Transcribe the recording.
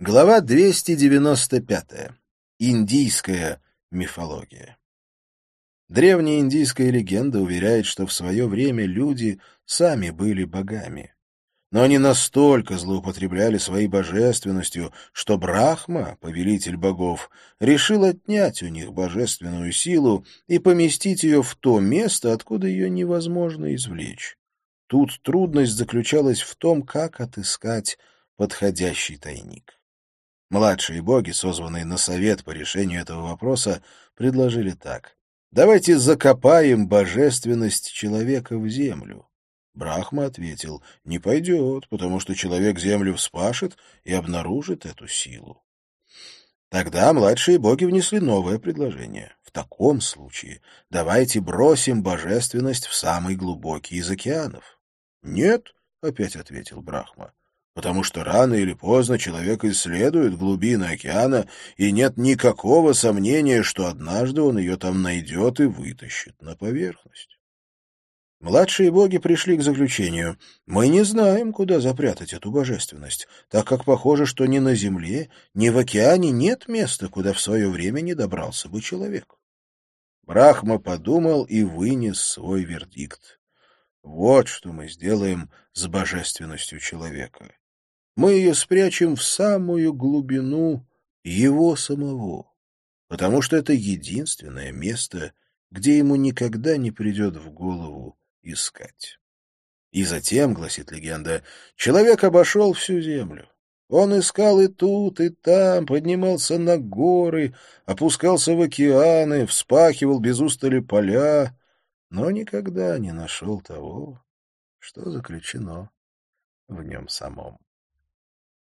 Глава 295. Индийская мифология. Древняя индийская легенда уверяет, что в свое время люди сами были богами. Но они настолько злоупотребляли своей божественностью, что Брахма, повелитель богов, решил отнять у них божественную силу и поместить ее в то место, откуда ее невозможно извлечь. Тут трудность заключалась в том, как отыскать подходящий тайник. Младшие боги, созванные на совет по решению этого вопроса, предложили так. «Давайте закопаем божественность человека в землю». Брахма ответил, «Не пойдет, потому что человек землю вспашет и обнаружит эту силу». Тогда младшие боги внесли новое предложение. В таком случае давайте бросим божественность в самый глубокий из океанов. «Нет», — опять ответил Брахма, потому что рано или поздно человек исследует глубины океана, и нет никакого сомнения, что однажды он ее там найдет и вытащит на поверхность. Младшие боги пришли к заключению. Мы не знаем, куда запрятать эту божественность, так как похоже, что ни на земле, ни в океане нет места, куда в свое время не добрался бы человек. Брахма подумал и вынес свой вердикт. Вот что мы сделаем с божественностью человека мы ее спрячем в самую глубину его самого, потому что это единственное место, где ему никогда не придет в голову искать. И затем, гласит легенда, человек обошел всю землю. Он искал и тут, и там, поднимался на горы, опускался в океаны, вспахивал без устали поля, но никогда не нашел того, что заключено в нем самом.